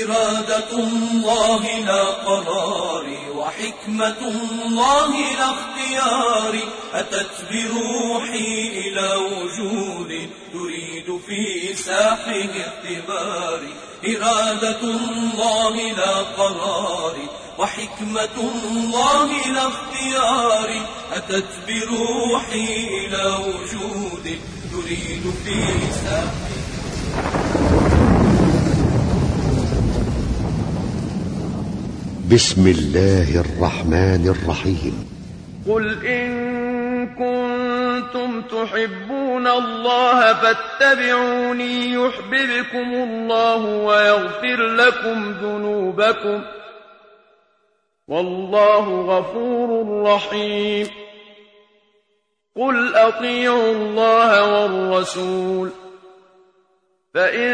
إرادة الله لا قراري وحكمة الله لا اختياري أتت بروحي إلى وجود تريد في ساحه اختباري إرادة الله لا قراري وحكمة الله لا اختياري أتت بروحي إلى وجود تريد في ساحه بسم الله الرحمن الرحيم. قل إن كنتم تحبون الله فاتبعوني يحببكم الله ويغفر لكم ذنوبكم والله غفور رحيم. قل أطيعوا الله والرسول. فإن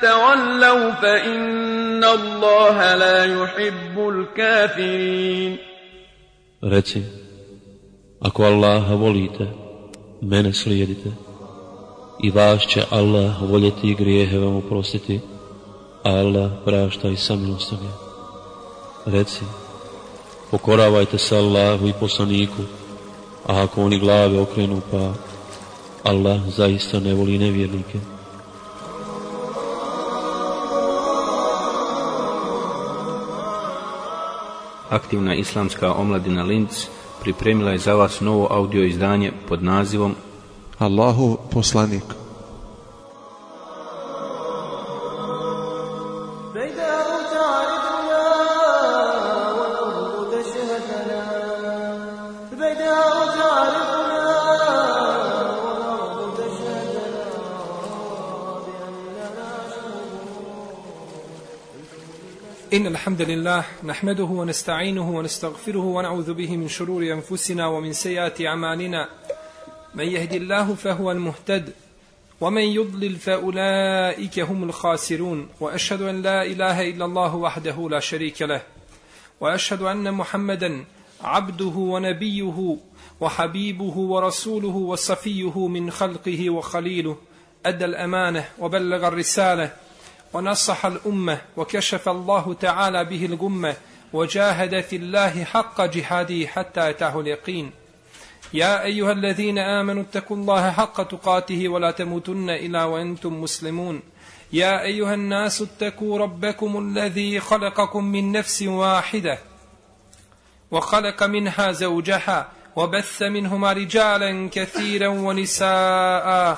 تولوا فإن الله لا يحب الكافرين Reci, ako Allaha volite, mene slijedite, i vas će Allah voljeti i grijehe vam oprostiti, a Allah prašta i samilostan je. Reci, pokoravajte se Allahu i poslaniku, a ako oni glave okrenu pa, Allah zaista ne voli nevjernike. Aktivna islamska omladina Linz pripremila je za vas novo audio izdanje pod nazivom Allahu poslanik. الحمد لله نحمده ونستعينه ونستغفره ونعوذ به من شرور أنفسنا ومن سيئات أعمالنا. من يهد الله فهو المهتد ومن يضلل فأولئك هم الخاسرون. وأشهد أن لا إله إلا الله وحده لا شريك له. وأشهد أن محمدا عبده ونبيه وحبيبه ورسوله وصفيه من خلقه وخليله. أدى الأمانة وبلغ الرسالة ونصح الأمة وكشف الله تعالى به الغمة وجاهد في الله حق جهاده حتى أتاه اليقين. يا أيها الذين آمنوا اتقوا الله حق تقاته ولا تموتن إلا وأنتم مسلمون. يا أيها الناس اتقوا ربكم الذي خلقكم من نفس واحدة وخلق منها زوجها وبث منهما رجالا كثيرا ونساء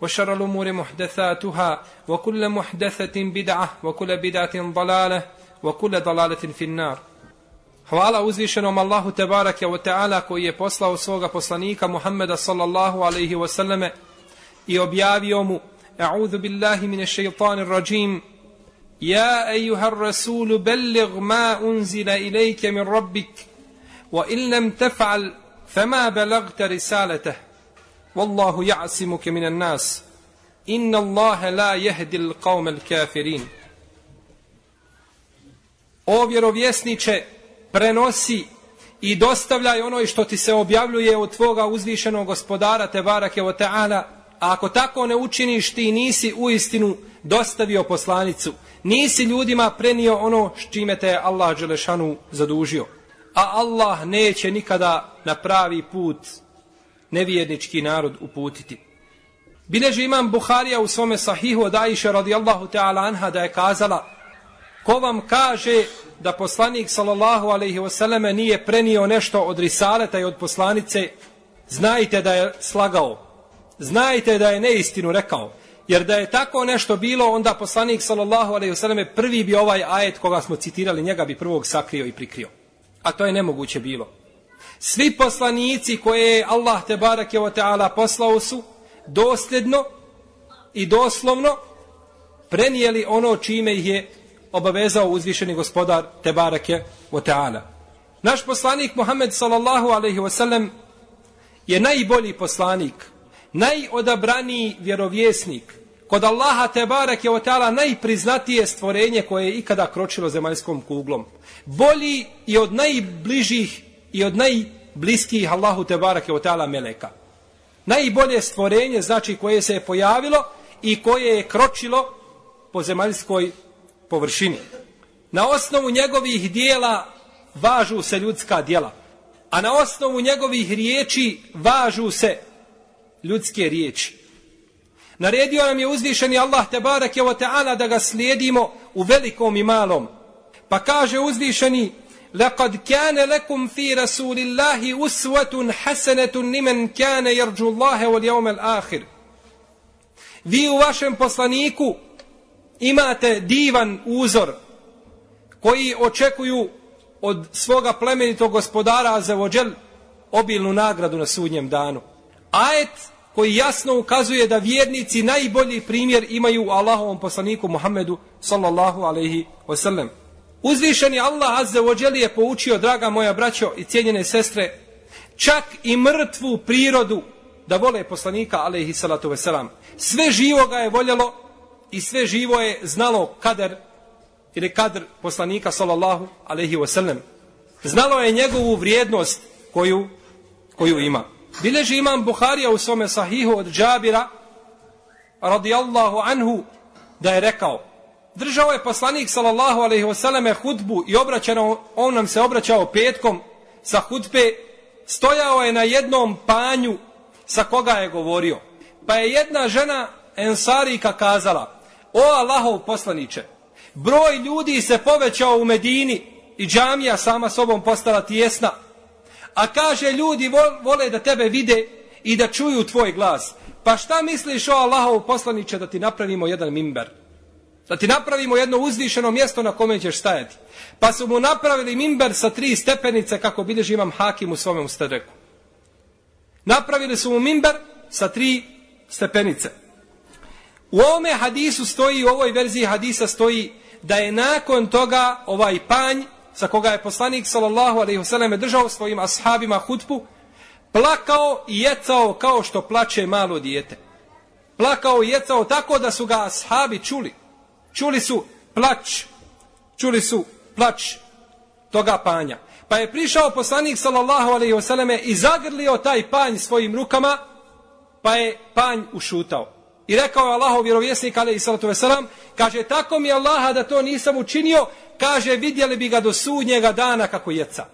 وشر الأمور محدثاتها وكل محدثة بدعة وكل بدعة ضلالة وكل ضلالة في النار Hvala uzvišenom Allahu Tebarake wa ta'ala koji je poslao svoga poslanika Muhammeda sallallahu alaihi wa sallame i objavio mu A'udhu billahi mine šeitanir rajim Ja ejuhar rasulu bellig ma unzila ilajke min rabbik wa in lam taf'al fama balagta Wallahu ja'simuke minan nas. Inna Allahe la jehdi l'qaume kafirin. O vjerovjesniče, prenosi i dostavljaj ono što ti se objavljuje od tvoga uzvišenog gospodara Tebarake o ta'ala, a ako tako ne učiniš ti nisi u istinu dostavio poslanicu, nisi ljudima prenio ono s čime te je Allah Đelešanu zadužio. A Allah neće nikada na pravi put nevjernički narod uputiti. Bileži imam Buharija u svome sahihu od Aisha radijallahu ta'ala anha da je kazala ko vam kaže da poslanik sallallahu alaihi wasallam nije prenio nešto od risaleta i od poslanice, znajte da je slagao. Znajte da je neistinu rekao. Jer da je tako nešto bilo, onda poslanik sallallahu alaihi wasallam prvi bi ovaj ajet koga smo citirali, njega bi prvog sakrio i prikrio. A to je nemoguće bilo. Svi poslanici koje je Allah te barake o ta'ala poslao su dosljedno i doslovno prenijeli ono čime ih je obavezao uzvišeni gospodar te barake o ta'ala. Naš poslanik Muhammed sallallahu alaihi wasallam je najbolji poslanik, najodabraniji vjerovjesnik, kod Allaha te barek je o ta'ala najpriznatije stvorenje koje je ikada kročilo zemaljskom kuglom. Bolji i od najbližih i od najbliskijih Allahu Tebarake barek ta'ala meleka. Najbolje stvorenje znači koje se je pojavilo i koje je kročilo po zemaljskoj površini. Na osnovu njegovih dijela važu se ljudska dijela, a na osnovu njegovih riječi važu se ljudske riječi. Naredio nam je uzvišeni Allah te barak je ta'ala da ga slijedimo u velikom i malom. Pa kaže uzvišeni لقد كان لكم في رسول الله أسوة حسنة لمن كان يرجو الله واليوم الآخر Vi u vašem poslaniku imate divan uzor koji očekuju od svoga plemenitog gospodara za vođel obilnu nagradu na sudnjem danu. Ajet koji jasno ukazuje da vjernici najbolji primjer imaju u Allahovom poslaniku Muhammedu sallallahu alaihi wasallam. Uzvišeni Allah azze ođeli je poučio, draga moja braćo i cijenjene sestre, čak i mrtvu prirodu da vole poslanika alaihi salatu veselam. Sve živo ga je voljelo i sve živo je znalo kader ili kadr poslanika sallallahu alaihi wasallam. Znalo je njegovu vrijednost koju, koju ima. Bileži imam Buharija u svome sahihu od Džabira radijallahu anhu da je rekao držao je poslanik sallallahu alejhi ve selleme hudbu i obraćao on nam se obraćao petkom sa hudbe stojao je na jednom panju sa koga je govorio pa je jedna žena ensarika kazala o Allahov poslanice broj ljudi se povećao u Medini i džamija sama sobom postala tijesna A kaže ljudi vole da tebe vide i da čuju tvoj glas. Pa šta misliš o Allahov poslaniče da ti napravimo jedan mimber? Da ti napravimo jedno uzvišeno mjesto na kome ćeš stajati. Pa su mu napravili mimber sa tri stepenice kako bilježi imam hakim u svome ustadreku. Napravili su mu mimber sa tri stepenice. U ovome hadisu stoji, u ovoj verziji hadisa stoji da je nakon toga ovaj panj sa koga je poslanik sallallahu alejhi ve selleme držao svojim ashabima hutbu, plakao i jecao kao što plače malo dijete. Plakao i jecao tako da su ga ashabi čuli. Čuli su plać. Čuli su plać toga panja. Pa je prišao poslanik sallallahu alejhi ve selleme i zagrlio taj panj svojim rukama, pa je panj ušutao. I rekao je Allahov vjerovjesnik alejhi sallatu vesselam, kaže tako mi Allaha da to nisam učinio, kaže vidjeli bi ga do sudnjega dana kako jeca.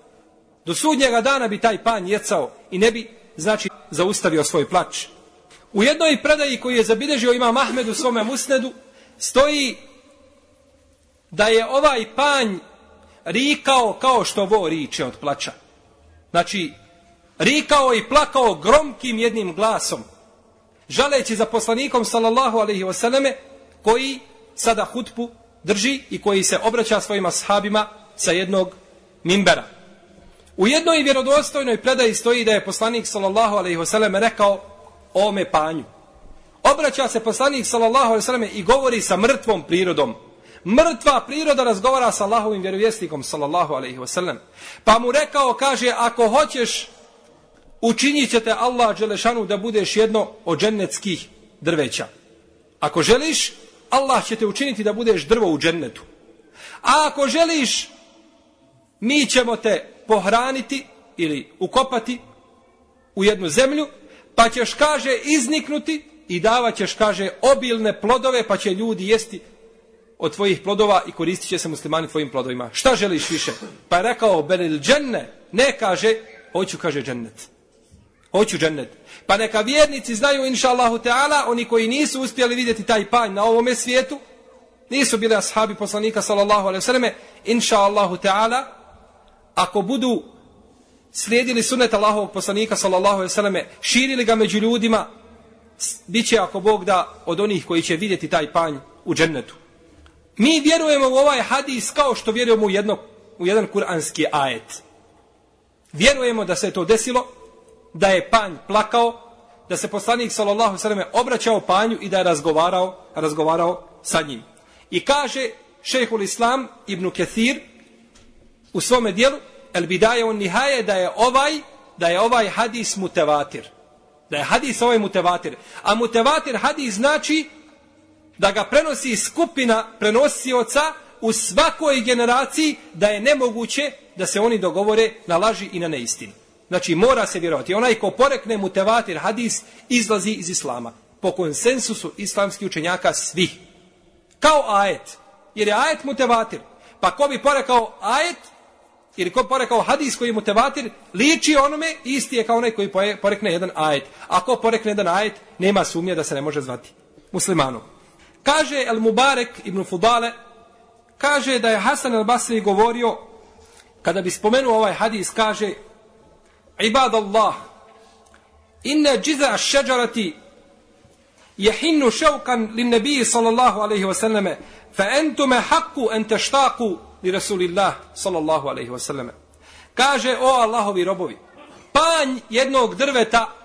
Do sudnjega dana bi taj panj jecao i ne bi, znači, zaustavio svoj plač. U jednoj predaji koji je zabilježio ima Mahmed u svome musnedu, stoji da je ovaj panj rikao kao što vo riče od plača. Znači, rikao i plakao gromkim jednim glasom, žaleći za poslanikom sallallahu alaihi wasallame, koji sada hutbu drži i koji se obraća svojim ashabima sa jednog mimbera. U jednoj vjerodostojnoj predaji stoji da je poslanik sallallahu alejhi ve sellem rekao ome panju. Obraća se poslanik sallallahu alejhi ve sellem i govori sa mrtvom prirodom. Mrtva priroda razgovara sa Allahovim vjerovjesnikom sallallahu alejhi ve sellem. Pa mu rekao kaže ako hoćeš učinit ćete Allah Đelešanu da budeš jedno od džennetskih drveća. Ako želiš, Allah će te učiniti da budeš drvo u džennetu. A ako želiš, mi ćemo te pohraniti ili ukopati u jednu zemlju, pa ćeš, kaže, izniknuti i davat ćeš, kaže, obilne plodove, pa će ljudi jesti od tvojih plodova i koristit će se muslimani tvojim plodovima. Šta želiš više? Pa je rekao, belil dženne, ne kaže, hoću, kaže, džennet. Hoću džennet. Pa neka vjernici znaju, inša Allahu Teala, oni koji nisu uspjeli vidjeti taj panj na ovome svijetu, nisu bili ashabi poslanika, sallallahu alaihi vseleme, inša Allahu Teala, ako budu slijedili sunet Allahovog poslanika, sallallahu alaihi vseleme, širili ga među ljudima, bit će, ako Bog da, od onih koji će vidjeti taj panj u džennetu. Mi vjerujemo u ovaj hadis kao što vjerujemo u, jedno, u jedan kuranski ajet. Vjerujemo da se to desilo, da je panj plakao, da se poslanik sallallahu sallam obraćao panju i da je razgovarao, razgovarao sa njim. I kaže šehhul islam ibn Kethir u svome dijelu El Bidaje on Nihaje da je ovaj da je ovaj hadis mutevatir. Da je hadis ovaj mutevatir. A mutevatir hadis znači da ga prenosi skupina prenosioca u svakoj generaciji da je nemoguće da se oni dogovore na laži i na neistinu. Znači mora se vjerovati. Onaj ko porekne mutevatir hadis izlazi iz islama. Po konsensusu islamskih učenjaka svih. Kao ajet. Jer je ajet mutevatir. Pa ko bi porekao ajet ili ko porekao hadis koji je mutevatir, liči onome, isti je kao onaj koji porekne jedan ajet. Ako porekne jedan ajet, nema sumnje da se ne može zvati muslimanom. Kaže El Mubarek ibn Fudale, kaže da je Hasan al Basri govorio, kada bi spomenuo ovaj hadis, kaže, Ibad Allah, inne džiza šeđarati jehinnu ševkan lin nebiji sallallahu alaihi wasallame, fa entume haku ente štaku li Rasulillah sallallahu alaihi wasallame. Kaže, o Allahovi robovi, panj jednog drveta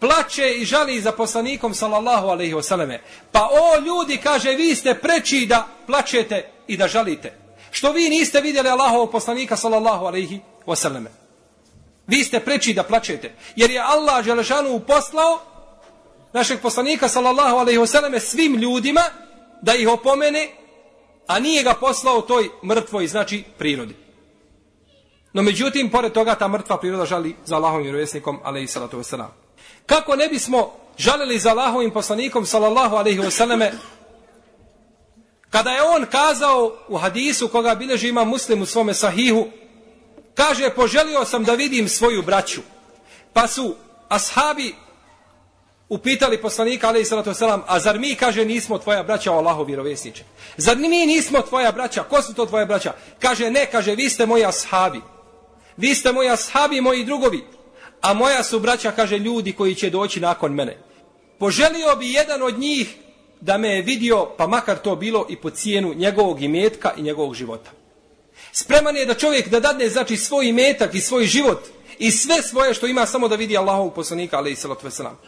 plače i žali za poslanikom sallallahu alaihi wasallam. Pa o ljudi, kaže, vi ste preči da plačete i da žalite. Što vi niste vidjeli Allahovog poslanika sallallahu alaihi wasallam. Vi ste preči da plačete. Jer je Allah Želešanu poslao našeg poslanika sallallahu alaihi wasallam svim ljudima da ih opomene a nije ga poslao toj mrtvoj, znači, prirodi. No međutim, pored toga, ta mrtva priroda žali za Allahovim vjerovjesnikom, alaihi salatu wasalam. Kako ne bismo žalili za Allahovim poslanikom, sallallahu alaihi wasallame, kada je on kazao u hadisu koga bileži ima muslim u svome sahihu, kaže, poželio sam da vidim svoju braću. Pa su ashabi upitali poslanika alaihi salatu wasalam, a zar mi, kaže, nismo tvoja braća o Allahu vjerovjesniče? Zar mi nismo tvoja braća? Ko su to tvoja braća? Kaže, ne, kaže, vi ste moji ashabi. Vi ste moji ashabi moji drugovi. A moja su braća, kaže, ljudi koji će doći nakon mene. Poželio bi jedan od njih da me je vidio, pa makar to bilo i po cijenu njegovog imetka i njegovog života. Spreman je da čovjek da dadne, znači, svoj imetak i svoj život i sve svoje što ima samo da vidi Allahovog poslanika, alaih salatu veselam.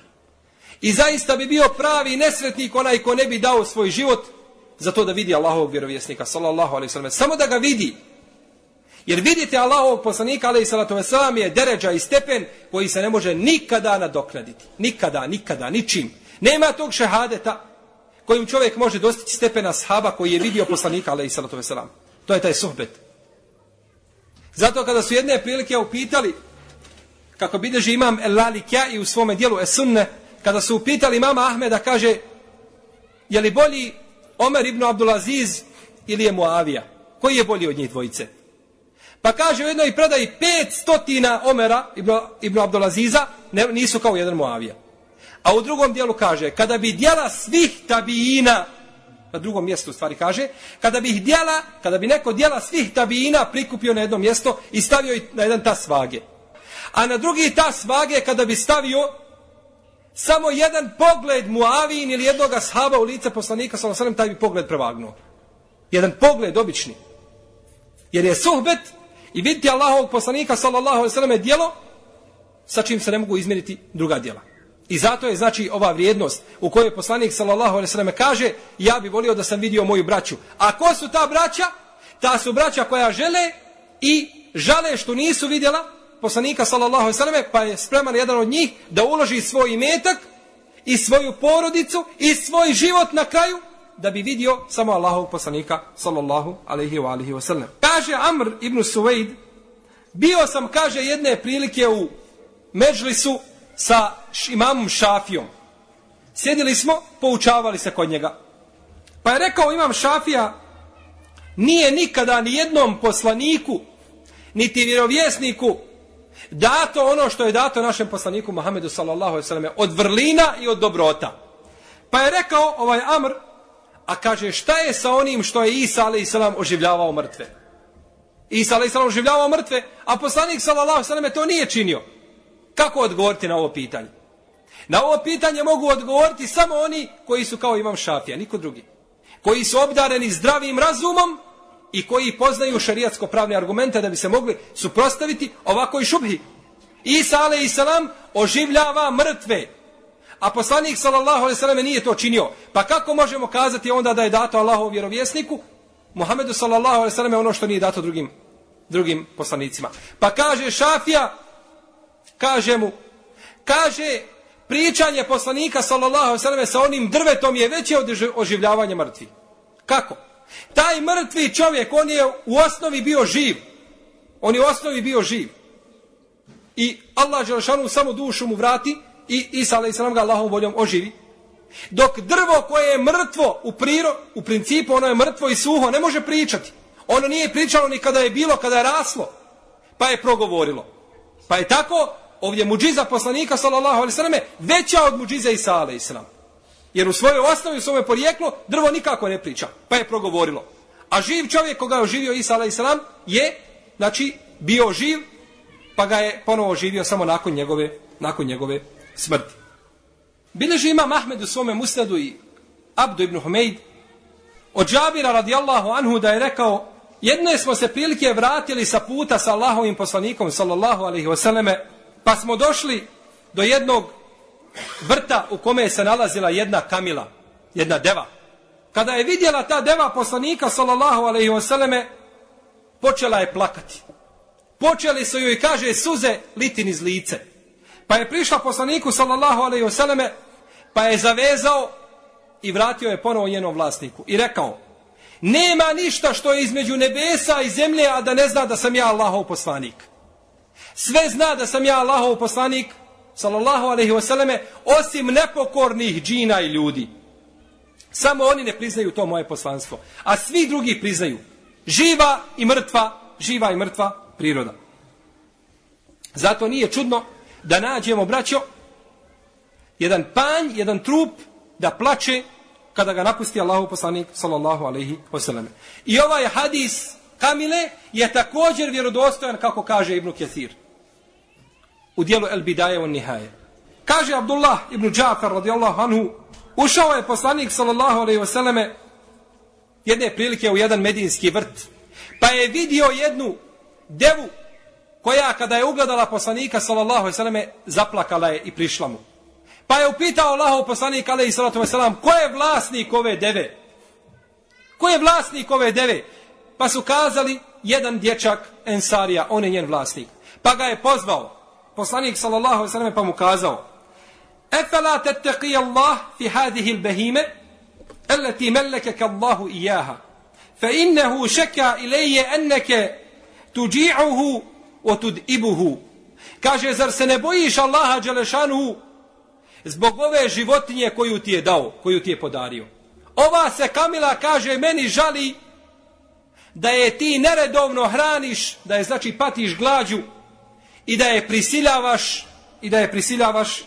I zaista bi bio pravi nesretnik onaj ko ne bi dao svoj život za to da vidi Allahovog vjerovjesnika, sallallahu alaihi sallam. Samo da ga vidi. Jer vidite Allahovog poslanika, ali i salatu sallam, je deređa i stepen koji se ne može nikada nadoknaditi. Nikada, nikada, ničim. Nema tog šehadeta kojim čovjek može dostići stepena sahaba koji je vidio poslanika, ali i salatu sallam. To je taj suhbet. Zato kada su jedne prilike upitali kako bideži imam El Lalikja i u svome dijelu Esunne, kada su upitali mama Ahmeda, kaže, je li bolji Omer ibn Abdulaziz ili je Muavija? Koji je bolji od njih dvojice? Pa kaže u jednoj predaji pet stotina Omera ibn, ibn Abdulaziza ne, nisu kao jedan Muavija. A u drugom dijelu kaže, kada bi dijela svih tabijina, na drugom mjestu u stvari kaže, kada bi ih dijela, kada bi neko dijela svih tabijina prikupio na jedno mjesto i stavio na jedan tas vage. A na drugi tas vage kada bi stavio samo jedan pogled Muavin ili jednog ashaba u lice poslanika sallam, taj bi pogled prevagnuo. Jedan pogled obični. Jer je suhbet i vidjeti Allahovog poslanika sallallahu alejhi ve selleme djelo sa čim se ne mogu izmjeriti druga djela. I zato je znači ova vrijednost u kojoj poslanik sallallahu alejhi ve selleme kaže ja bi volio da sam vidio moju braću. A ko su ta braća? Ta su braća koja žele i žale što nisu vidjela poslanika sallallahu alejhi ve selleme pa je spreman jedan od njih da uloži svoj imetak i svoju porodicu i svoj život na kraju da bi vidio samo Allahovog poslanika sallallahu alejhi ve alihi ve sellem kaže Amr ibn Suvejd, bio sam kaže jedne prilike u Međlisu sa imamom Šafijom sjedili smo poučavali se kod njega pa je rekao imam Šafija nije nikada ni jednom poslaniku niti vjerovjesniku dato ono što je dato našem poslaniku Muhammedu sallallahu alejhi ve selleme od vrlina i od dobrota. Pa je rekao ovaj Amr, a kaže šta je sa onim što je Isa alejhi selam oživljavao mrtve? Isa alejhi sallam življavao mrtve, a poslanik sallallahu alejhi ve to nije činio. Kako odgovoriti na ovo pitanje? Na ovo pitanje mogu odgovoriti samo oni koji su kao imam šafija, niko drugi. Koji su obdareni zdravim razumom i koji poznaju šarijatsko pravne argumente da bi se mogli suprostaviti ovakoj šubhi. Isa alaih sallam oživljava mrtve. A poslanik sallallahu alejhi ve sellem nije to činio. Pa kako možemo kazati onda da je dato Allahov vjerovjesniku Muhammedu sallallahu alejhi ve selleme ono što nije dato drugim drugim poslanicima. Pa kaže Šafija, kaže mu, kaže pričanje poslanika sallallahu alejhi sa onim drvetom je veće od oživljavanja mrtvih. Kako? Taj mrtvi čovjek, on je u osnovi bio živ. On je u osnovi bio živ. I Allah Đelšanu samo dušu mu vrati i Isa alaih sallam ga Allahom voljom oživi. Dok drvo koje je mrtvo u priro, u principu ono je mrtvo i suho, ne može pričati. Ono nije pričalo ni kada je bilo, kada je raslo. Pa je progovorilo. Pa je tako ovdje muđiza poslanika sallallahu alaihi sallam veća od muđize Isa alaihi sallam. Jer u svojoj osnovi, u svome porijeklu, drvo nikako ne priča. Pa je progovorilo. A živ čovjek koga je oživio Isa alaihi sallam je, znači, bio živ, pa ga je ponovo oživio samo nakon njegove, nakon njegove smrti. Bileži ima Mahmed u svome musnadu i Abdu ibn Humeid od Džabira radijallahu anhu da je rekao jedne smo se prilike vratili sa puta sa Allahovim poslanikom sallallahu alaihi wasallame pa smo došli do jednog vrta u kome se nalazila jedna kamila, jedna deva. Kada je vidjela ta deva poslanika sallallahu alaihi wasallame počela je plakati. Počeli su joj, kaže, suze litin iz lice. Pa je prišla poslaniku, sallallahu alaihi wasallame, pa je zavezao i vratio je ponovo njenom vlasniku. I rekao, nema ništa što je između nebesa i zemlje, a da ne zna da sam ja Allahov poslanik. Sve zna da sam ja Allahov poslanik, sallallahu alaihi wasallame, osim nepokornih džina i ljudi. Samo oni ne priznaju to moje poslanstvo. A svi drugi priznaju. Živa i mrtva, živa i mrtva priroda. Zato nije čudno da nađemo, braćo, jedan panj, jedan trup da plače kada ga napusti Allahu poslanik sallallahu alaihi wasallam. I ovaj hadis Kamile je također vjerodostojan kako kaže Ibn Kjesir u dijelu El Bidaje on Nihaje. Kaže Abdullah ibn Džafar radijallahu anhu ušao je poslanik sallallahu alaihi wasallam jedne prilike u jedan medinski vrt pa je vidio jednu devu koja kada je ugledala poslanika sallallahu alejhi ve selleme zaplakala je i prišla mu. Pa je upitao Allahov poslanik alejhi salatu ve ko je vlasnik ove deve? Ko je vlasnik ove deve? Pa su kazali jedan dječak Ensarija, on je njen vlasnik. Pa ga je pozvao poslanik sallallahu alejhi ve pa mu kazao: "Efala tattaqi Allah fi hadhihi al-bahima allati malakaka Allah iyyaha?" Fa innahu shaka ilayya annaka tuji'uhu otud ibuhu. Kaže, zar se ne bojiš Allaha Đelešanuhu zbog ove životinje koju ti je dao, koju ti je podario? Ova se Kamila kaže, meni žali da je ti neredovno hraniš, da je znači patiš glađu i da je prisiljavaš i da je prisiljavaš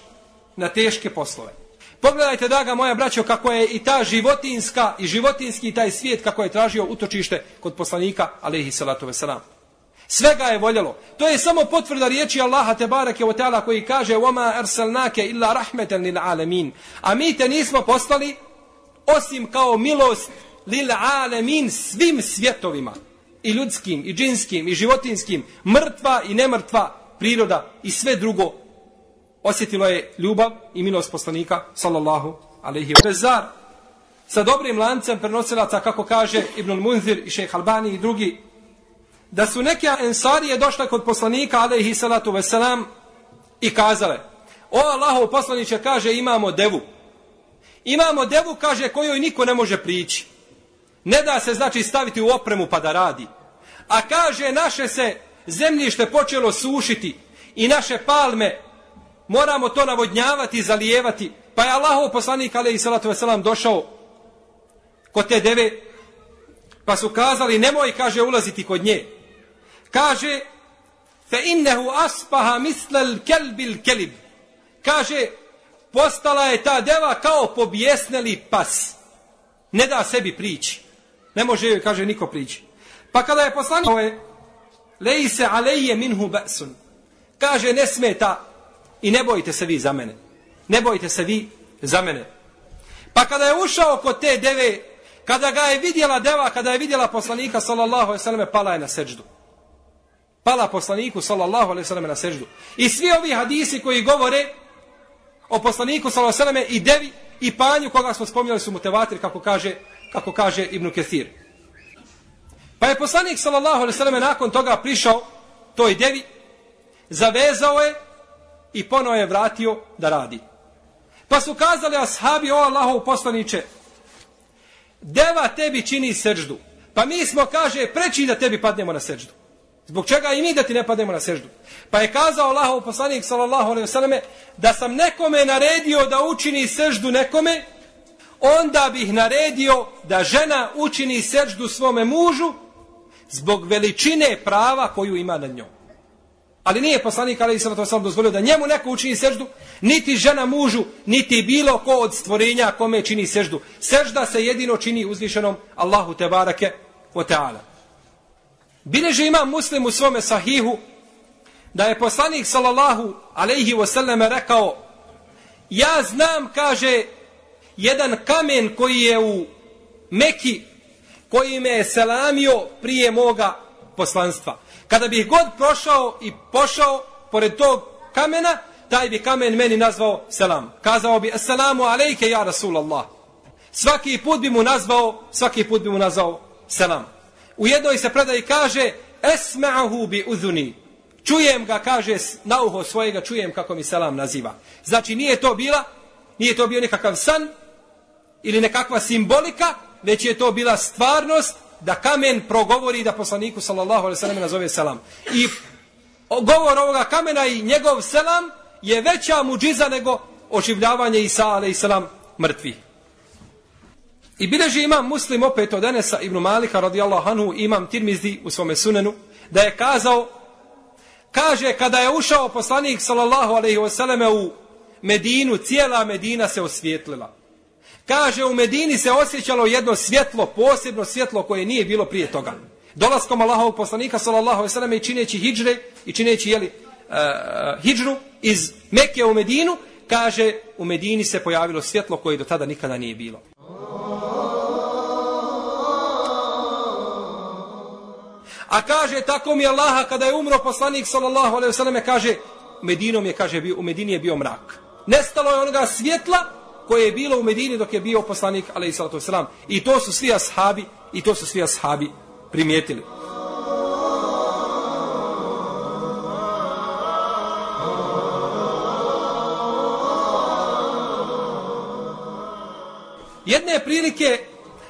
na teške poslove. Pogledajte, daga moja braćo, kako je i ta životinska i životinski taj svijet kako je tražio utočište kod poslanika, alaihi salatu wasalam. Sve ga je voljelo. To je samo potvrda riječi Allaha te bareke ve taala koji kaže: "Wa ma arsalnake illa rahmatan lil alamin." A mi te nismo poslali osim kao milost lil alamin svim svjetovima i ljudskim i džinskim i životinskim, mrtva i nemrtva priroda i sve drugo osjetilo je ljubav i milost poslanika sallallahu alejhi ve sellem. Sa dobrim lancem prenosilaca kako kaže Ibn Munzir i Šejh Albani i drugi da su neke ensarije došle kod poslanika alaihi salatu veselam i kazale o Allahov poslaniće kaže imamo devu. Imamo devu kaže kojoj niko ne može prići. Ne da se znači staviti u opremu pa da radi. A kaže naše se zemljište počelo sušiti i naše palme moramo to navodnjavati i zalijevati. Pa je Allahov poslanik alaihi salatu veselam došao kod te deve pa su kazali nemoj kaže ulaziti kod nje kaže fe innehu aspaha mislel kelbil kelib kaže postala je ta deva kao pobjesneli pas. Ne da sebi prići. Ne može joj kaže niko prići. Pa kada je poslanik je leji se aleje minhu besun. Kaže ne smeta i ne bojite se vi za mene. Ne bojite se vi za mene. Pa kada je ušao kod te deve kada ga je vidjela deva kada je vidjela poslanika sallallahu alejhi ve selleme pala je na seđdu pala poslaniku sallallahu alejhi ve na seždu. I svi ovi hadisi koji govore o poslaniku sallallahu alejhi ve selleme i devi i panju koga smo spominjali su mutevatir kako kaže kako kaže Ibn Kesir. Pa je poslanik sallallahu alejhi ve selleme nakon toga prišao toj devi, zavezao je i ponovo je vratio da radi. Pa su kazali ashabi, o Allahov poslaniče, deva tebi čini seždu. Pa mi smo, kaže, preći da tebi padnemo na seždu. Zbog čega i mi da ti ne pademo na seždu. Pa je kazao Allahov poslanik, sallallahu alejhi ve selleme da sam nekome naredio da učini seždu nekome, onda bih naredio da žena učini seždu svome mužu zbog veličine prava koju ima nad njom. Ali nije poslanik Ali Isra sam dozvolio da njemu neko učini seždu, niti žena mužu, niti bilo ko od stvorenja kome čini seždu. Sežda se jedino čini uzvišenom Allahu Tebarake o Teala. Bileže ima muslim u svome sahihu da je poslanik sallallahu alaihi wasallam rekao ja znam, kaže, jedan kamen koji je u Meki koji me je selamio prije moga poslanstva. Kada bih god prošao i pošao pored tog kamena, taj bi kamen meni nazvao selam. Kazao bi, assalamu alejke ja Rasulallah. Svaki put bi mu nazvao, svaki put bi mu nazvao selam. U jednoj se predaji kaže, esma'ahu bi uzuni. Čujem ga, kaže, na uho svojega, čujem kako mi selam naziva. Znači, nije to bila, nije to bio nekakav san, ili nekakva simbolika, već je to bila stvarnost da kamen progovori da poslaniku sallallahu alejhi ve sellem nazove selam. I govor ovoga kamena i njegov selam je veća muđiza nego oživljavanje Isa alejhi selam mrtvi. I bileži imam muslim opet od Enesa ibn Malika radijallahu anhu imam tirmizdi u svome sunenu da je kazao kaže kada je ušao poslanik sallallahu alejhi ve u Medinu cijela Medina se osvijetlila. Kaže, u Medini se osjećalo jedno svjetlo, posebno svjetlo koje nije bilo prije toga. Dolaskom Allahovog poslanika, sallallahu alaihi sallam, i čineći hijđre, i čineći, jeli, uh, hijđru iz Mekke u Medinu, kaže, u Medini se pojavilo svjetlo koje do tada nikada nije bilo. A kaže, tako mi Allaha, kada je umro poslanik, sallallahu alaihi vseleme, kaže, Medinom je, kaže, bio, u Medini je bio mrak. Nestalo je onoga svjetla, koje je bilo u Medini dok je bio poslanik alejselatu selam i to su svi ashabi i to su svi ashabi primijetili Jedne prilike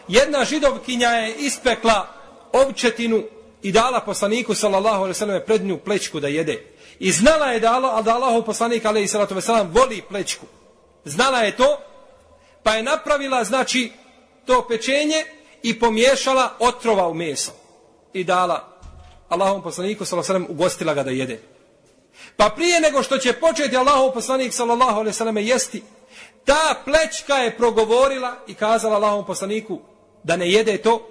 jedna židovkinja je ispekla ovčetinu i dala poslaniku sallallahu alejhi ve selleme prednju plećku da jede. I znala je da Allah, da Allahov poslanik alejhi salatu ve voli plećku. Znala je to, pa je napravila, znači, to pečenje i pomiješala otrova u meso. I dala Allahom poslaniku, sallallahu alaihi ugostila ga da jede. Pa prije nego što će početi Allahov poslanik, sallallahu alaihi jesti, ta plečka je progovorila i kazala Allahom poslaniku da ne jede to,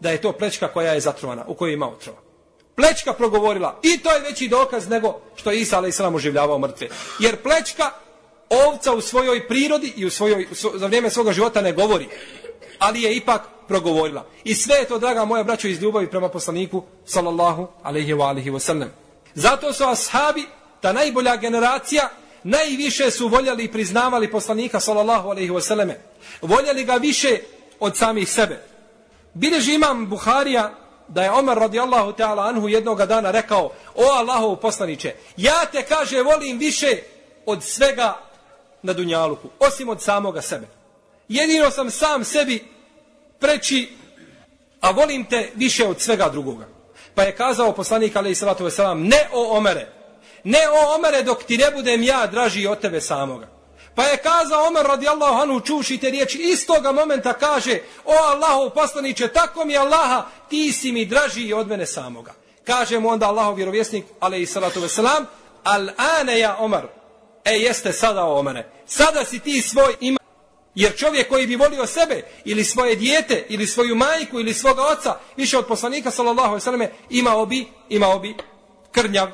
da je to plečka koja je zatrovana, u kojoj ima otrova. Plečka progovorila i to je veći dokaz nego što je Isa a.s. oživljavao mrtve. Jer plečka ovca u svojoj prirodi i u svojoj, za vrijeme svoga života ne govori, ali je ipak progovorila. I sve je to, draga moja braćo, iz ljubavi prema poslaniku, sallallahu alaihi wa alihi wa sallam. Zato su ashabi, ta najbolja generacija, najviše su voljeli i priznavali poslanika, sallallahu alaihi ve selleme. Voljeli ga više od samih sebe. Bileži imam Buharija, da je Omer radijallahu ta'ala anhu jednoga dana rekao, o Allahov poslaniće, ja te kaže volim više od svega na dunjaluku, osim od samoga sebe. Jedino sam sam sebi preći, a volim te više od svega drugoga. Pa je kazao poslanik alaih salatu wasalam, ne o Omere, ne o Omere dok ti ne budem ja draži od tebe samoga. Pa je kazao Omer radijallahu anhu čuši te riječi, istoga momenta kaže, o Allahov poslaniće, tako mi Allaha, ti si mi draži od mene samoga. Kaže mu onda Allahov vjerovjesnik, alaih salatu veselam, al ane ja Omer, e jeste sada o Omere, Sada si ti svoj ima. Jer čovjek koji bi volio sebe ili svoje dijete ili svoju majku ili svoga oca više od poslanika sallallahu alejhi ve selleme imao bi imao bi krnjav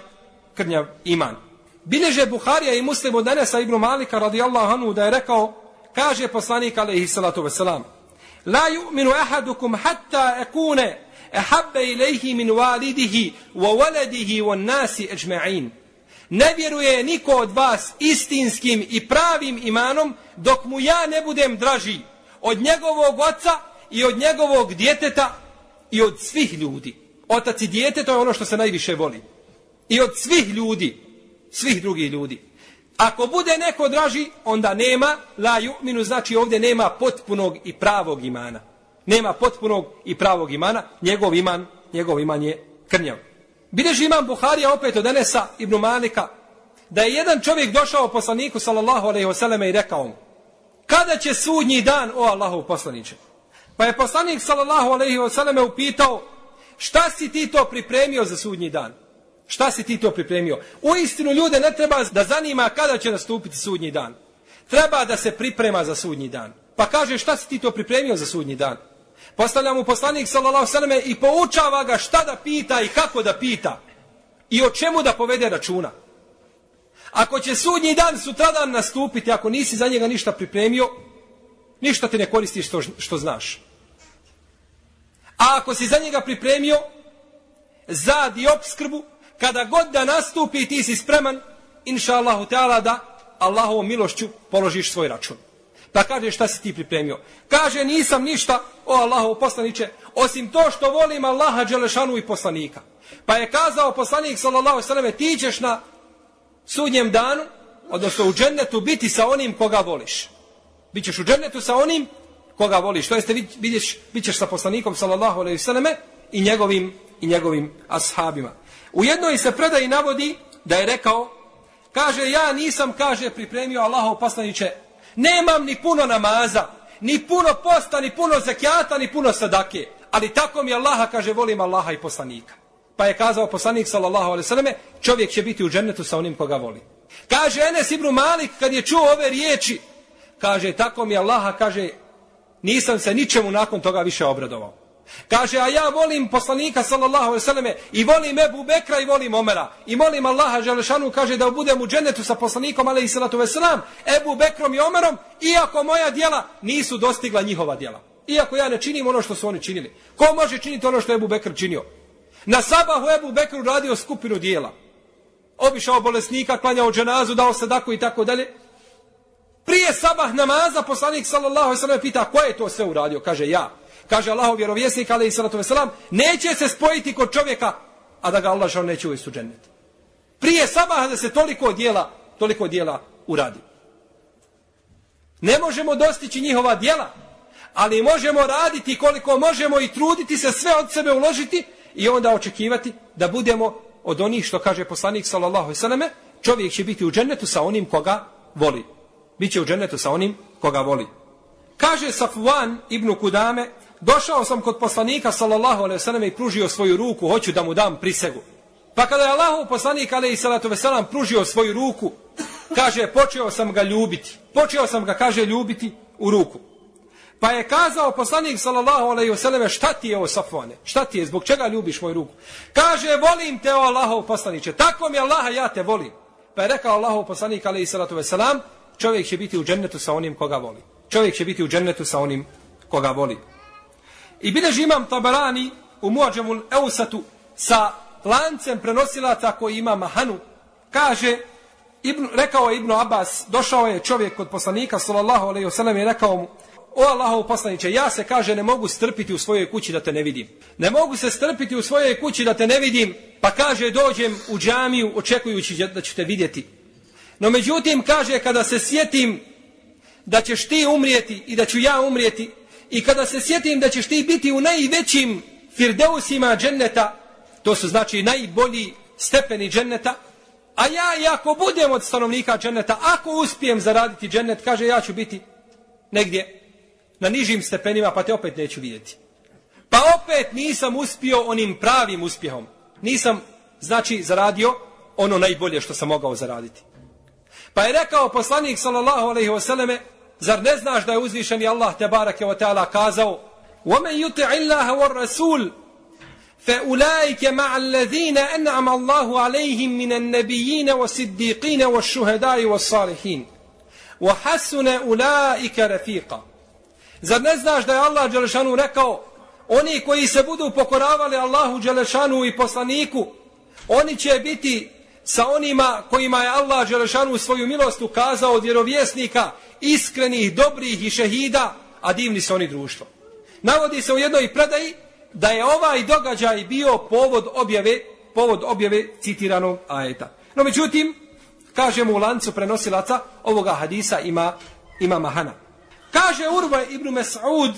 krnjav iman. Bileže Buharija i Muslim od Anasa ibn Malika radijallahu anhu da je rekao kaže poslanik alaihi salatu vesselam La yu'minu ahadukum hatta akuna ehabbe ilaihi min walidihi wa waladihi wan nasi ajma'in ne vjeruje niko od vas istinskim i pravim imanom dok mu ja ne budem draži od njegovog oca i od njegovog djeteta i od svih ljudi. Otac i djete to je ono što se najviše voli. I od svih ljudi, svih drugih ljudi. Ako bude neko draži, onda nema la ju'minu, znači ovdje nema potpunog i pravog imana. Nema potpunog i pravog imana, njegov iman, njegov iman je krnjav. Bileži imam Buharija opet od Enesa ibn Malika, da je jedan čovjek došao poslaniku sallallahu alaihi wasallam i rekao mu, kada će sudnji dan o Allahov poslaniče? Pa je poslanik sallallahu alaihi wasallam upitao, šta si ti to pripremio za sudnji dan? Šta si ti to pripremio? U istinu ljude ne treba da zanima kada će nastupiti sudnji dan. Treba da se priprema za sudnji dan. Pa kaže šta si ti to pripremio za sudnji dan? Postavlja mu poslanik sallallahu sallam i poučava ga šta da pita i kako da pita. I o čemu da povede računa. Ako će sudnji dan sutradan nastupiti, ako nisi za njega ništa pripremio, ništa ti ne koristiš što, što znaš. A ako si za njega pripremio, za i kada god da nastupi ti si spreman, inša Allahu Teala da Allahovom milošću položiš svoj račun. Pa kaže šta si ti pripremio? Kaže nisam ništa, o Allahov poslaniće, osim to što volim Allaha Đelešanu i poslanika. Pa je kazao poslanik sallallahu sallam, ti ćeš na sudnjem danu, odnosno u džennetu, biti sa onim koga voliš. Bićeš u džennetu sa onim koga voliš. To jeste vidiš, bit ćeš sa poslanikom sallallahu alaihi sallam i njegovim, i njegovim ashabima. U jednoj se predaji navodi da je rekao, kaže ja nisam, kaže, pripremio Allahov poslaniće, nemam ni puno namaza, ni puno posta, ni puno zekijata, ni puno sadake, ali tako mi Allaha, kaže, volim Allaha i poslanika. Pa je kazao poslanik sallallahu alaihi sallame, čovjek će biti u džennetu sa onim koga voli. Kaže Enes ibn Malik kad je čuo ove riječi, kaže tako mi Allaha, kaže nisam se ničemu nakon toga više obradovao. Kaže, a ja volim poslanika sallallahu alejhi ve selleme i volim Ebu Bekra i volim Omera. I molim Allaha Želešanu, kaže da budem u dženetu sa poslanikom alejhi salatu ve selam, Ebu Bekrom i Omerom, iako moja djela nisu dostigla njihova djela. Iako ja ne činim ono što su oni činili. Ko može činiti ono što je Ebu Bekr činio? Na sabahu Ebu Bekru radio skupinu dijela. Obišao bolesnika, klanjao dženazu, dao sadaku i tako dalje. Prije sabah namaza poslanik sallallahu alejhi ve pita ko je to sve uradio? Kaže ja. Kaže Allahov vjerovjesnik alejhi salatu veselam, neće se spojiti kod čovjeka a da ga Allah žao neće uvesti u džennet. Prije sabaha da se toliko dijela, toliko dijela uradi. Ne možemo dostići njihova dijela, ali možemo raditi koliko možemo i truditi se sve od sebe uložiti i onda očekivati da budemo od onih što kaže poslanik sallallahu alejhi ve selleme čovjek će biti u džennetu sa onim koga voli. Biće u džennetu sa onim koga voli. Kaže Safwan ibn Kudame, došao sam kod poslanika sallallahu alejhi ve selleme i pružio svoju ruku, hoću da mu dam prisegu. Pa kada je Allahov poslanik alejhi salatu ve selam pružio svoju ruku, kaže počeo sam ga ljubiti. Počeo sam ga kaže ljubiti u ruku. Pa je kazao poslanik sallallahu alejhi ve selleme šta ti je o Safvane? Šta ti je? Zbog čega ljubiš moju ruku? Kaže volim te o Allahov poslanice. Tako mi Allaha ja te volim. Pa je rekao Allahov poslanik alejhi salatu ve selam, čovjek će biti u džennetu sa onim koga voli. Čovjek će biti u džennetu sa onim koga voli. I bileži imam Tabarani u Muadžemul Eusatu sa lancem prenosilaca koji ima Mahanu. Kaže, Ibn, rekao je Ibn Abbas, došao je čovjek kod poslanika sallallahu alejhi ve i rekao mu: O Allahov poslanice, ja se kaže ne mogu strpiti u svojoj kući da te ne vidim. Ne mogu se strpiti u svojoj kući da te ne vidim, pa kaže dođem u džamiju očekujući da ću te vidjeti. No međutim kaže kada se sjetim da ćeš ti umrijeti i da ću ja umrijeti i kada se sjetim da ćeš ti biti u najvećim firdeusima dženneta, to su znači najbolji stepeni dženneta, a ja i ako budem od stanovnika dženneta, ako uspijem zaraditi džennet, kaže ja ću biti negdje na nižim stepenima, pa te opet neću vidjeti. Pa opet nisam uspio onim pravim uspjehom. Nisam, znači, zaradio ono najbolje što sam mogao zaraditi. Pa je rekao poslanik, sallallahu alaihi wasallame, zar ne znaš da je uzvišeni Allah, te barake wa ta'ala, kazao, وَمَنْ يُتِعِ اللَّهَ وَالرَّسُولِ فَأُولَٰئِكَ مَعَ الَّذِينَ أَنْعَمَ اللَّهُ عَلَيْهِمْ مِنَ النَّبِيِّينَ وَالصِّدِّيقِينَ وَالشُّهَدَاءِ وَالصَّالِحِينَ وَحَسُنَ أُولَٰئِكَ رَفِيقًا Zar ne znaš da je Allah Đelešanu rekao oni koji se budu pokoravali Allahu Đelešanu i poslaniku oni će biti sa onima kojima je Allah Đelešanu svoju milost ukazao od vjerovjesnika iskrenih, dobrih i šehida a divni su oni društvo. Navodi se u jednoj predaji da je ovaj događaj bio povod objave, povod objave citiranog ajeta. No međutim, kažemo u lancu prenosilaca ovoga hadisa ima, ima mahana. Kaže Urva ibn Mas'ud,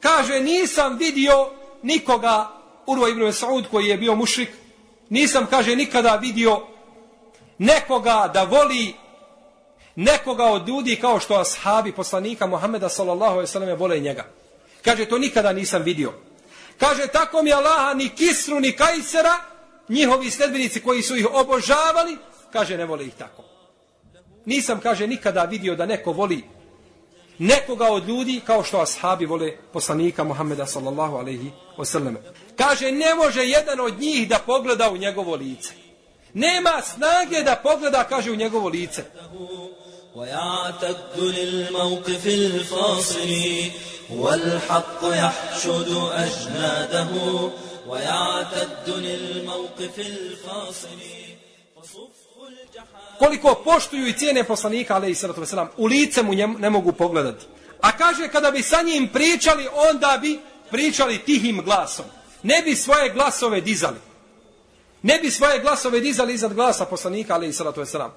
kaže nisam vidio nikoga, Urva ibn Mas'ud koji je bio mušrik, nisam, kaže, nikada vidio nekoga da voli nekoga od ljudi kao što ashabi poslanika Muhammeda sallallahu alejhi ve selleme vole njega. Kaže to nikada nisam vidio. Kaže tako mi Allaha ni Kisru ni Kajsera, njihovi sledbenici koji su ih obožavali, kaže ne vole ih tako. Nisam kaže nikada vidio da neko voli nekoga od ljudi kao što ashabi vole poslanika Muhammeda sallallahu alejhi ve selleme. Kaže ne može jedan od njih da pogleda u njegovo lice. Nema snage da pogleda, kaže, u njegovo lice. ويعتد للموقف الفاصل والحق يحشد أجناده ويعتد للموقف الفاصل koliko poštuju i cijene poslanika, ali i sallatu veselam, u lice mu ne mogu pogledati. A kaže, kada bi sa njim pričali, onda bi pričali tihim glasom. Ne bi svoje glasove dizali. Ne bi svoje glasove dizali iznad glasa poslanika, ali i sallatu wasalam.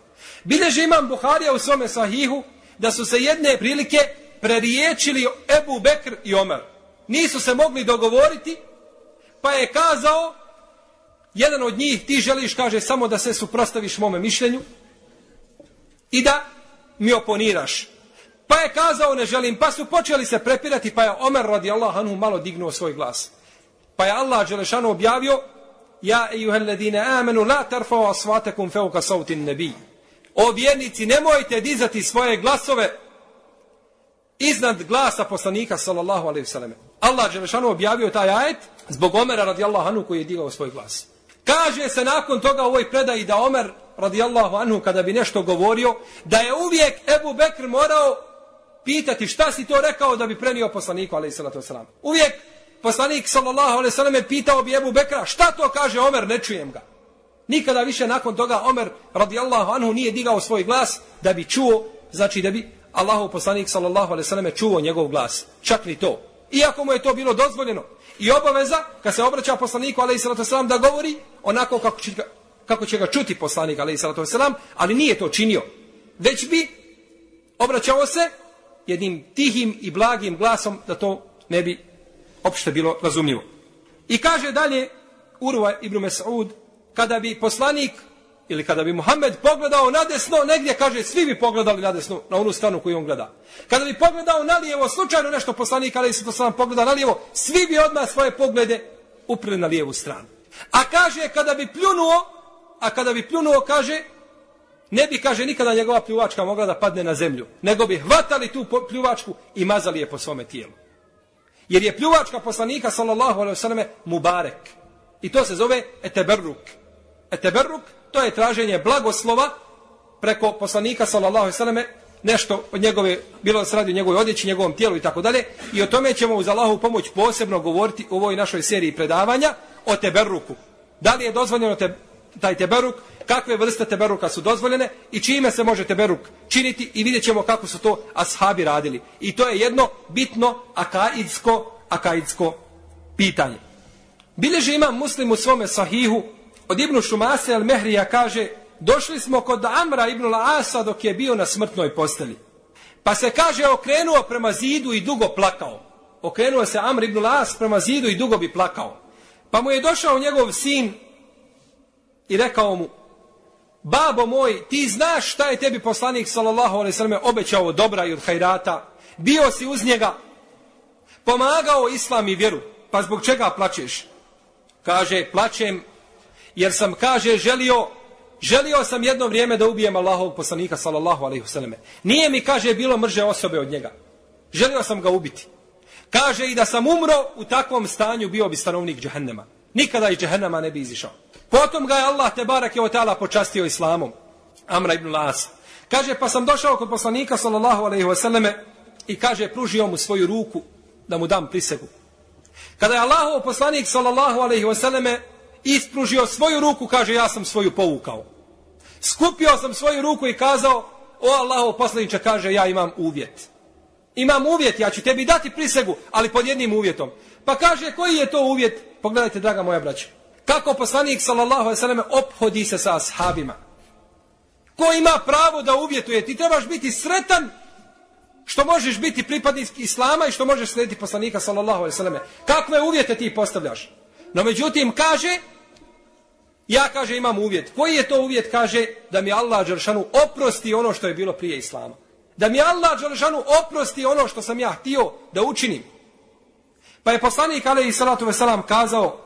Bileže imam Buharija u svome sahihu da su se jedne prilike preriječili Ebu Bekr i Omer. Nisu se mogli dogovoriti, pa je kazao, jedan od njih, ti želiš, kaže, samo da se suprostaviš mome mišljenju i da mi oponiraš. Pa je kazao, ne želim, pa su počeli se prepirati, pa je Omer radijallahu anhu malo dignuo svoj glas. Pa je Allah Đelešanu objavio, Ja ejuhel ladine amenu la tarfao asvatekum feuka sautin nebi. O vjernici, nemojte dizati svoje glasove iznad glasa poslanika sallallahu alaihi vseleme. Allah Đelešanu objavio taj ajet zbog Omera radijallahu anhu koji je digao svoj glas. Kaže se nakon toga u ovoj predaji da Omer radijallahu anhu kada bi nešto govorio, da je uvijek Ebu Bekr morao pitati šta si to rekao da bi prenio poslaniku alaihi sallatu wasalam. Uvijek poslanik sallallahu alejhi ve je pitao bi Ebu Bekra šta to kaže Omer? Ne čujem ga. Nikada više nakon toga Omer radijallahu anhu nije digao svoj glas da bi čuo znači da bi Allahov poslanik sallallahu alejhi ve čuo njegov glas. Čak ni to. Iako mu je to bilo dozvoljeno i obaveza kad se obraća poslaniku alejhi salatu selam da govori onako kako će ga, kako će ga čuti poslanik alejhi salatu selam ali nije to činio već bi obraćao se jednim tihim i blagim glasom da to ne bi opšte bilo razumljivo. I kaže dalje Urva ibn Mas'ud, kada bi poslanik ili kada bi Muhammed pogledao na desno, negdje kaže svi bi pogledali na desno, na onu stranu koju on gleda. Kada bi pogledao na lijevo, slučajno nešto poslanik, ali se to sam pogleda na lijevo, svi bi odmah svoje poglede uprili na lijevu stranu. A kaže kada bi pljunuo, a kada bi pljunuo, kaže, ne bi, kaže, nikada njegova pljuvačka mogla da padne na zemlju, nego bi hvatali tu pljuvačku i mazali je po svome tijelu. Jer je pljuvačka poslanika sallallahu alejhi ve selleme mubarek. I to se zove eteberruk. Eteberruk to je traženje blagoslova preko poslanika sallallahu alejhi ve selleme nešto od njegove bilo da se radi o njegovoj odjeći, njegovom tijelu i tako dalje. I o tome ćemo uz Allahu pomoć posebno govoriti u ovoj našoj seriji predavanja o teberuku. Da li je dozvoljeno te, taj teberuk, kakve vrste teberuka su dozvoljene i čime se može teberuk činiti i vidjet ćemo kako su to ashabi radili. I to je jedno bitno akaidsko, akaidsko pitanje. Bileži imam muslim u svome sahihu od Ibnu Šumase al Mehrija kaže došli smo kod Amra Ibnu Laasa dok je bio na smrtnoj posteli. Pa se kaže okrenuo prema zidu i dugo plakao. Okrenuo se Amr Ibnu Laas prema zidu i dugo bi plakao. Pa mu je došao njegov sin i rekao mu babo moj, ti znaš šta je tebi poslanik sallallahu alejhi ve selleme obećao dobra i od hajrata. Bio si uz njega. Pomagao islam i vjeru. Pa zbog čega plačeš? Kaže, plačem jer sam kaže želio želio sam jedno vrijeme da ubijem Allahovog poslanika sallallahu alejhi ve selleme. Nije mi kaže bilo mrže osobe od njega. Želio sam ga ubiti. Kaže i da sam umro u takvom stanju bio bi stanovnik džehennema. Nikada iz džehennema ne bi izišao. Potom ga je Allah te barak je otala počastio islamom. Amra ibn Las. Kaže, pa sam došao kod poslanika, sallallahu alaihi vseleme, i kaže, pružio mu svoju ruku da mu dam prisegu. Kada je Allahov poslanik, sallallahu alaihi vseleme, ispružio svoju ruku, kaže, ja sam svoju povukao. Skupio sam svoju ruku i kazao, o Allahov poslaniče, kaže, ja imam uvjet. Imam uvjet, ja ću tebi dati prisegu, ali pod jednim uvjetom. Pa kaže, koji je to uvjet? Pogledajte, draga moja braća. Kako poslanik, sallallahu alaihi sallam, ophodi se sa ashabima. Ko ima pravo da uvjetuje? Ti trebaš biti sretan što možeš biti pripadnik islama i što možeš slediti poslanika, sallallahu alaihi sallam. Kakve uvjete ti postavljaš? No međutim, kaže, ja kaže imam uvjet. Koji je to uvjet? Kaže da mi Allah Đeršanu oprosti ono što je bilo prije islama. Da mi Allah Đeršanu oprosti ono što sam ja htio da učinim. Pa je poslanik alaihi salatu veselam kazao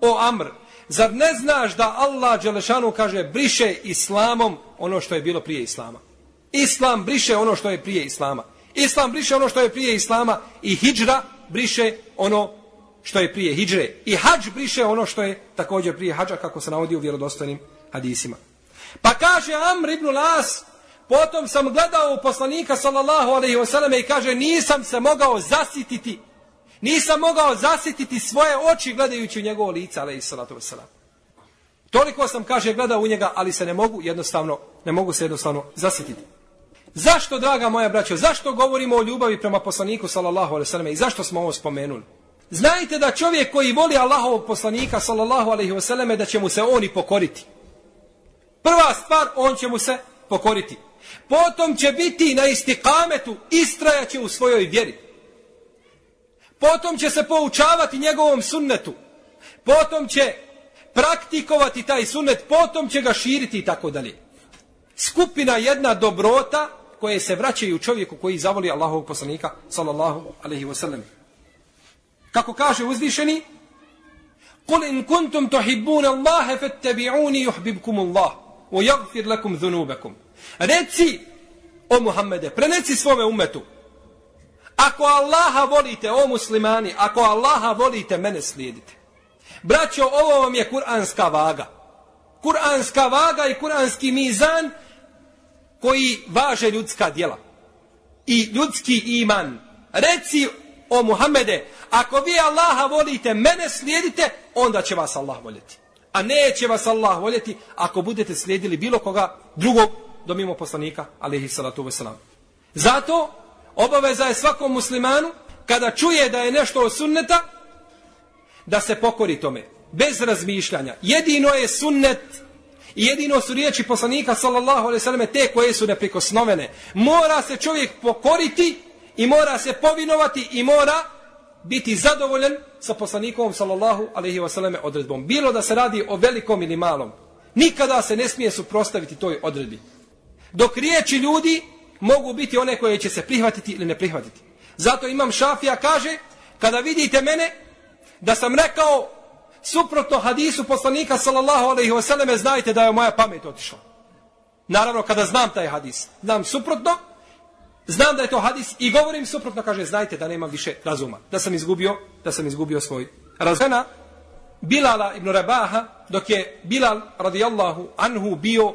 o Amr, zar ne znaš da Allah Đelešanu kaže briše islamom ono što je bilo prije islama? Islam briše ono što je prije islama. Islam briše ono što je prije islama i hijđra briše ono što je prije hijđre. I hađ briše ono što je također prije hađa kako se navodi u vjerodostojnim hadisima. Pa kaže Amr ibn Las, potom sam gledao u poslanika sallallahu alaihi wasallam i kaže nisam se mogao zasititi Nisam mogao zasititi svoje oči gledajući u njegovo lice, alaihi salatu wasallam. Toliko sam, kaže, gledao u njega, ali se ne mogu jednostavno, ne mogu se jednostavno zasititi. Zašto, draga moja braćo, zašto govorimo o ljubavi prema poslaniku, sallallahu alaihi wasalam, i zašto smo ovo spomenuli? Znajte da čovjek koji voli Allahovog poslanika, sallallahu alaihi selleme da će mu se oni pokoriti. Prva stvar, on će mu se pokoriti. Potom će biti na istikametu, istrajaće u svojoj vjeri potom će se poučavati njegovom sunnetu, potom će praktikovati taj sunnet, potom će ga širiti i tako dalje. Skupina jedna dobrota koje se vraćaju čovjeku koji zavoli Allahovog poslanika, sallallahu alaihi wasallam. Kako kaže uzvišeni, قل إن كنتم تحبون الله فاتبعوني يحببكم الله ويغفر لكم ذنوبكم reci o Muhammede preneci svome umetu Ako Allaha volite, o muslimani, ako Allaha volite, mene slijedite. Braćo, ovo vam je kuranska vaga. Kuranska vaga i kuranski mizan koji važe ljudska djela. I ljudski iman. Reci o Muhammede, ako vi Allaha volite, mene slijedite, onda će vas Allah voljeti. A neće vas Allah voljeti ako budete slijedili bilo koga drugog do mimo poslanika, alaihi salatu wasalam. Zato obaveza je svakom muslimanu kada čuje da je nešto od sunneta da se pokori tome bez razmišljanja jedino je sunnet i jedino su riječi poslanika sallallahu alejhi ve selleme te koje su neprikosnovene mora se čovjek pokoriti i mora se povinovati i mora biti zadovoljen sa poslanikom sallallahu alaihi wasallam odredbom bilo da se radi o velikom ili malom nikada se ne smije suprostaviti toj odredbi dok riječi ljudi mogu biti one koje će se prihvatiti ili ne prihvatiti. Zato imam Šafija kaže, kada vidite mene, da sam rekao suprotno hadisu poslanika sallallahu alaihi wasallam, znajte da je moja pamet otišla. Naravno, kada znam taj hadis, znam suprotno, znam da je to hadis i govorim suprotno, kaže, znajte da nemam više razuma. Da sam izgubio, da sam izgubio svoj razvena. Bilala ibn Rabaha, dok je Bilal radijallahu anhu bio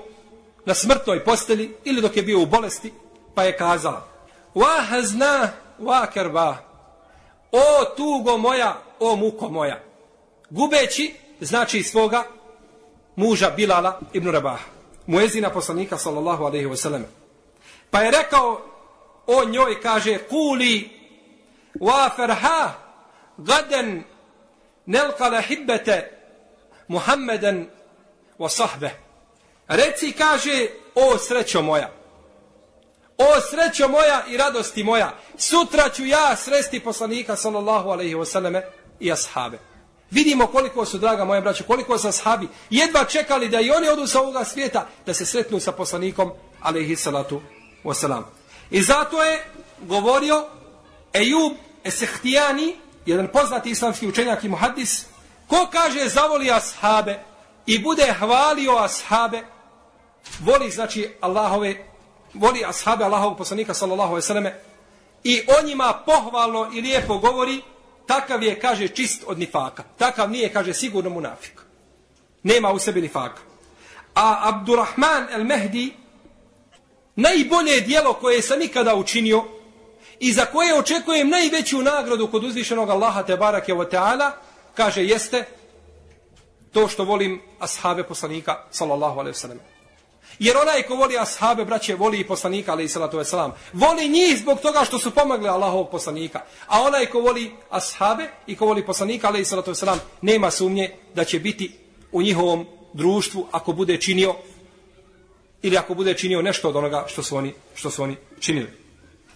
na smrtnoj posteli ili dok je bio u bolesti, pa je kazala Wa hazna wa kerba O tugo moja, o muko moja. Gubeći, znači svoga muža Bilala ibn Rabaha, Muezina poslanika, sallallahu alaihi wa sallam. Pa je rekao, o njoj kaže, kuli wa farha gaden nelka lahibbete Muhammeden wa sahbe. Reci, kaže, o srećo moja, O srećo moja i radosti moja, sutra ću ja sresti poslanika sallallahu alaihi wasallame i ashabe. Vidimo koliko su, draga moja braća, koliko su ashabi jedva čekali da i oni odu sa ovoga svijeta, da se sretnu sa poslanikom alaihi salatu wasalam. I zato je govorio Ejub Esehtijani, jedan poznati islamski učenjak i muhaddis, ko kaže zavoli ashabe i bude hvalio ashabe, voli znači Allahove voli ashabe Allahovog poslanika sallallahu alejhi ve selleme i o njima pohvalno i lijepo govori, takav je, kaže, čist od nifaka. Takav nije, kaže, sigurno munafik. Nema u sebi nifaka. A Abdurrahman el-Mehdi, najbolje dijelo koje sam ikada učinio i za koje očekujem najveću nagradu kod uzvišenog Allaha te barake wa ta'ala, kaže, jeste to što volim ashabe poslanika sallallahu alaihi ve. Jer onaj ko voli ashabe, braće, voli i poslanika, ali i salatu wasalam. Voli njih zbog toga što su pomagli Allahovog poslanika. A onaj ko voli ashabe i ko voli poslanika, ali i salatu wasalam, nema sumnje da će biti u njihovom društvu ako bude činio ili ako bude činio nešto od onoga što su oni, što su oni činili.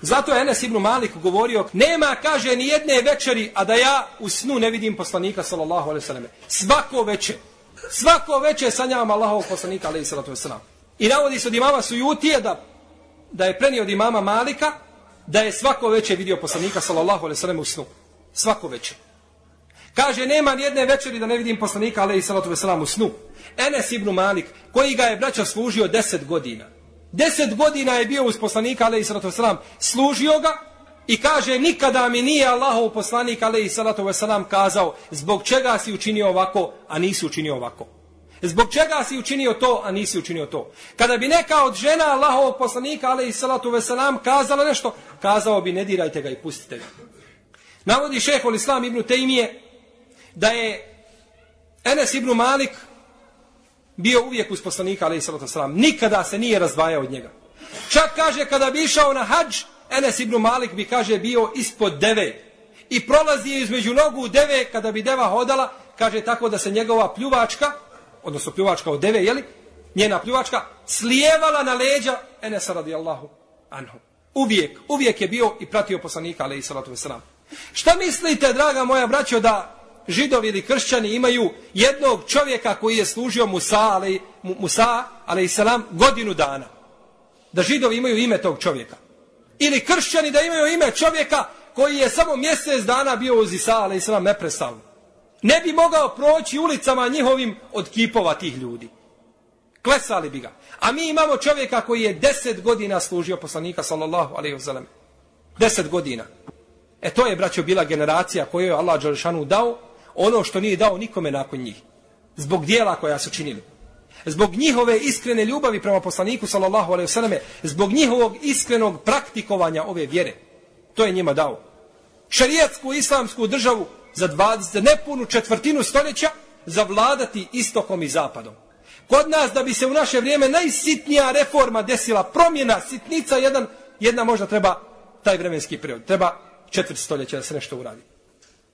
Zato je Enes ibn Malik govorio, nema, kaže, ni jedne večeri, a da ja u snu ne vidim poslanika, sallallahu alaihi sallam. Svako večer, svako večer sanjavam Allahovog poslanika, alaihi sallatu wasalam. I navodi se od imama Sujutije da, da je prenio od imama Malika, da je svako večer vidio poslanika, sallallahu alaihi sallam, u snu. Svako večer. Kaže, nema ni jedne večeri da ne vidim poslanika, ali i salatu veselam, u snu. Enes ibn Malik, koji ga je braća služio deset godina. Deset godina je bio uz poslanika, ali i salatu veselam, služio ga i kaže, nikada mi nije Allahov poslanik, ali i salatu veselam, kazao, zbog čega si učinio ovako, a nisi učinio ovako. Zbog čega si učinio to, a nisi učinio to. Kada bi neka od žena Allahovog poslanika, ale i salatu veselam, kazala nešto, kazao bi, ne dirajte ga i pustite ga. Navodi šehol Islam ibn Tejmije, da je Enes ibn Malik, bio uvijek uz poslanika, ali salatu salam. Nikada se nije razdvajao od njega. Čak kaže, kada bi išao na hađ, Enes ibn Malik bi, kaže, bio ispod deve. I prolazi je između nogu deve, kada bi deva hodala, kaže tako da se njegova pljuvačka, odnosno pljuvačka od deve, jeli, njena pljuvačka, slijevala na leđa Enesa radijallahu anhu. Uvijek, uvijek je bio i pratio poslanika, ali i salatu wasalam. Šta mislite, draga moja braćo, da židovi ili kršćani imaju jednog čovjeka koji je služio Musa, ali, Musa, ali i salam, godinu dana. Da židovi imaju ime tog čovjeka. Ili kršćani da imaju ime čovjeka koji je samo mjesec dana bio uz Isa, ali i salam, neprestavno. Ne bi mogao proći ulicama njihovim od kipova tih ljudi. Klesali bi ga. A mi imamo čovjeka koji je deset godina služio poslanika, sallallahu alaihi wa sallam. Deset godina. E to je, braćo, bila generacija koju je Allah Đalšanu dao ono što nije dao nikome nakon njih. Zbog dijela koja su činili. Zbog njihove iskrene ljubavi prema poslaniku, sallallahu alaihi selleme, zbog njihovog iskrenog praktikovanja ove vjere. To je njima dao. Šarijatsku islamsku državu za, 20, nepunu četvrtinu stoljeća zavladati istokom i zapadom. Kod nas da bi se u naše vrijeme najsitnija reforma desila, promjena, sitnica, jedan, jedna možda treba taj vremenski period. Treba četvrt stoljeća da se nešto uradi.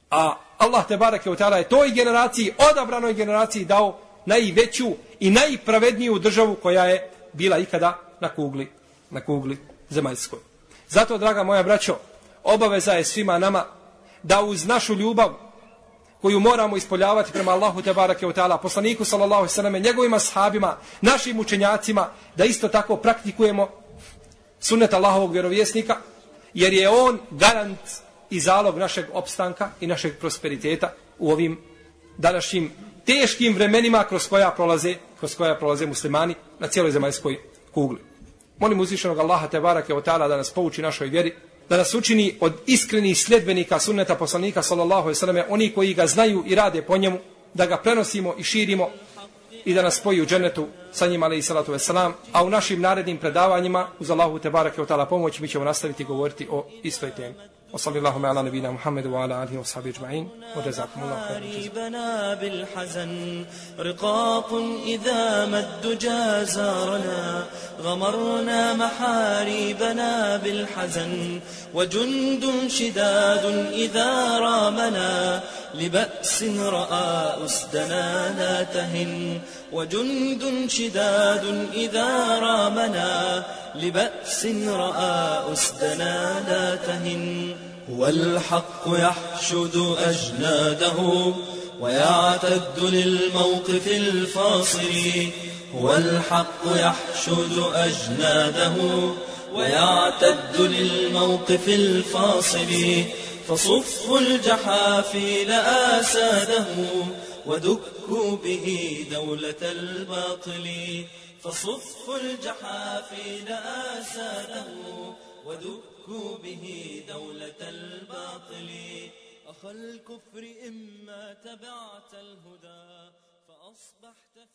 A Allah te barake u je toj generaciji, odabranoj generaciji dao najveću i najpravedniju državu koja je bila ikada na kugli, na kugli zemaljskoj. Zato, draga moja braćo, obaveza je svima nama da uz našu ljubav koju moramo ispoljavati prema Allahu te barake u ta'ala, poslaniku sallallahu sallam, njegovim sahabima, našim učenjacima, da isto tako praktikujemo sunnet Allahovog vjerovjesnika, jer je on garant i zalog našeg opstanka i našeg prosperiteta u ovim današnjim teškim vremenima kroz koja prolaze, kroz koja prolaze muslimani na cijeloj zemaljskoj kugli. Molim uzvišenog Allaha te barake o ta'ala da nas pouči našoj vjeri, da nas učini od iskrenih sljedbenika sunneta poslanika sallallahu alejhi ve selleme oni koji ga znaju i rade po njemu, da ga prenosimo i širimo i da nas spoji u džennetu sa njima alejhi salatu ve selam a u našim narednim predavanjima uz Allahu te bareke ve taala pomoć mi ćemo nastaviti govoriti o istoj temi وصلى اللهم على نبينا محمد وعلى آله وصحبه أجمعين. وجزاكم الله خيرا. بالحزن رقاق إذا ما الدجى زارنا غمرنا محاريبنا بالحزن وجند شداد إذا رامنا. لبأس رأى أسدنا لا تهن. وجند شداد إذا رامنا لبأس رأى أسدنا لا تهن. والحق يحشد أجناده ويعتد للموقف الفاصل. والحق يحشد أجناده ويعتد للموقف الفاصل. فصفوا الجحافل آساده ودكوا به دولة الباطل فصفوا الجحافل آساده. ودكوا به دولة الباطل أخ الكفر إما تبعت الهدى فأصبحت فينا